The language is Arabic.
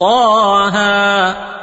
طه